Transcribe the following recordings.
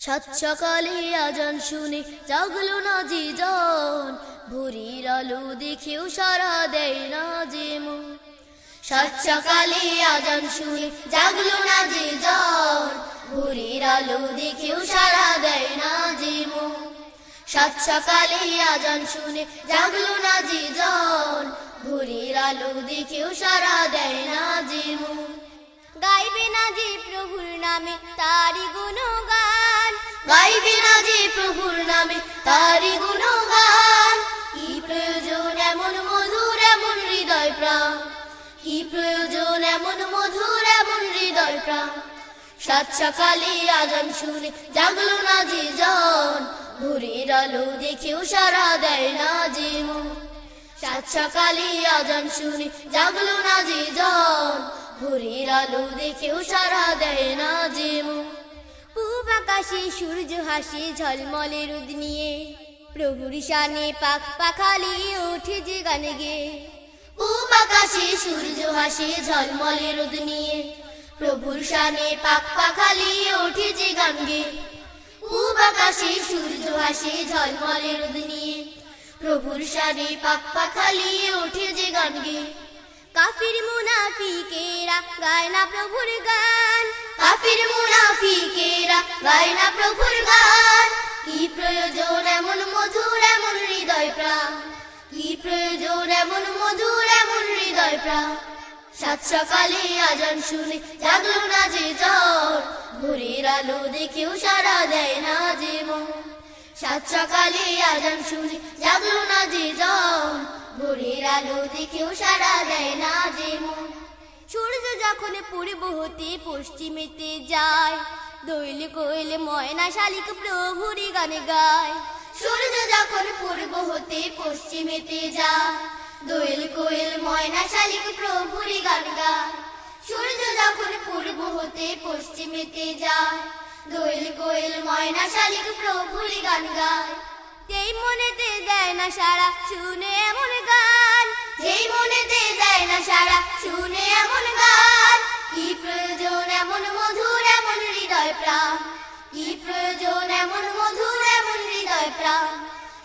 সাত সকালে আজান শুনে জাগলো না যে জন ভোরের আলো দেখেও সারা দেয় না যে মন। সাত সকালে আজান শুনে জাগলো না যে জন ভোরের আলো দেখেও সারা দেয় না যে মন। সাত সকালে আজান শুনে জাগলো না যে জন ভোরের আলো দেখেও সারা দেয় না যে মন। গাইবে না যে প্রভুর নামে তারি গুণগান গাইবে না যে প্রভুর নামে তারি গুণগান। কি প্রয়োজন এমন মধুর, এমন হৃদয় প্রাণ? কি প্রয়োজন এমন মধুর, এমন হৃদয় প্রাণ? সাত সকালে আজান শুনে জাগলো না যে জন। ভোরের আলো দেখেও সারা দেয় না যে মন। সাত সকালে আজান শুনে জাগলো না যে জন। ভোরের আলো দেখেও সারা দেয় না আকাশে সূর্য হাসে, ঝলমলে রোদ নিয়ে। প্রভুর শানে পাখ পাখালি ওঠে যে গান গে। পূব আকাশে সূর্য হাসে, ঝলমলে রোদ নিয়ে। প্রভুর শানে পাক পাখালি ওঠে যে গান গে। পূব আকাশে সূর্য হাসে, ঝলমলে রোদ নিয়ে। প্রভুর শানে পাক পাখালি ওঠে যে গান গে। কাফির মুনাফিকেরা গায় না প্রভুর গান। কাফির মুনাফিকেরা গায় না গান। কি প্রয়োজন এমন মধুর, এমন হৃদয় প্রাণ। কি প্রয়োজন এমন মধুর, এমন হৃদয় প্রাণ। সাত সকালে আজান শুনে জাগলো না যে জ্বর। ভোরের আলো দেখেও সারা দেয় না যে মন। সাত সকালে আজান শুনে জাগলো না যে জন ভোরের আলো দেখেও সারা দেয় না যে মন। সূর্য যখন পূর্ব হতে পশ্চিমেতে যায় দৈল কোয়েল ময়না শালিক প্রভুরি গানে গায়। সূর্য যখন পূর্ব হতে পশ্চিমেতে যায় দোয়েল কোয়েল ময়না শালিক প্রভুরি গান গায়। সূর্য যখন পূর্ব হতে পশ্চিমেতে যায় দোয়েল কোয়েল ময়না শালিক প্রভুরি গান গায়। যেই মনেতে দেয় না সারা, শুনে এমন গান। যেই মনেতে দেয় না সারা, শুনে এমন হৃদয় প্রাণ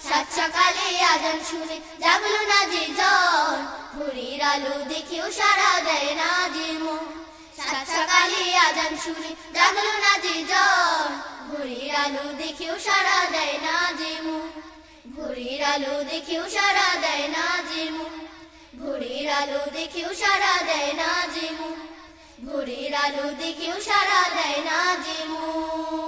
সাত সকালে আজান শুনে জাগলো না যে জন ভোরের আলো দেখেও সারা দেয় না যে মন। সাত সকালে আজান শুনে জাগলো না যে জন ভোরের আলো দেখেও সারা দেয় না যে মন। ভোরের আলো দেখেও সারা দেয় না যে মন। ভোরের আলো দেখেও সারা দেয় না যে মন। ভোরের আলো দেখেও সারা দেয় না যে মন।